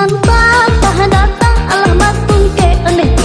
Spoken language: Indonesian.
tanpa bahan datang alamat pun ke aneh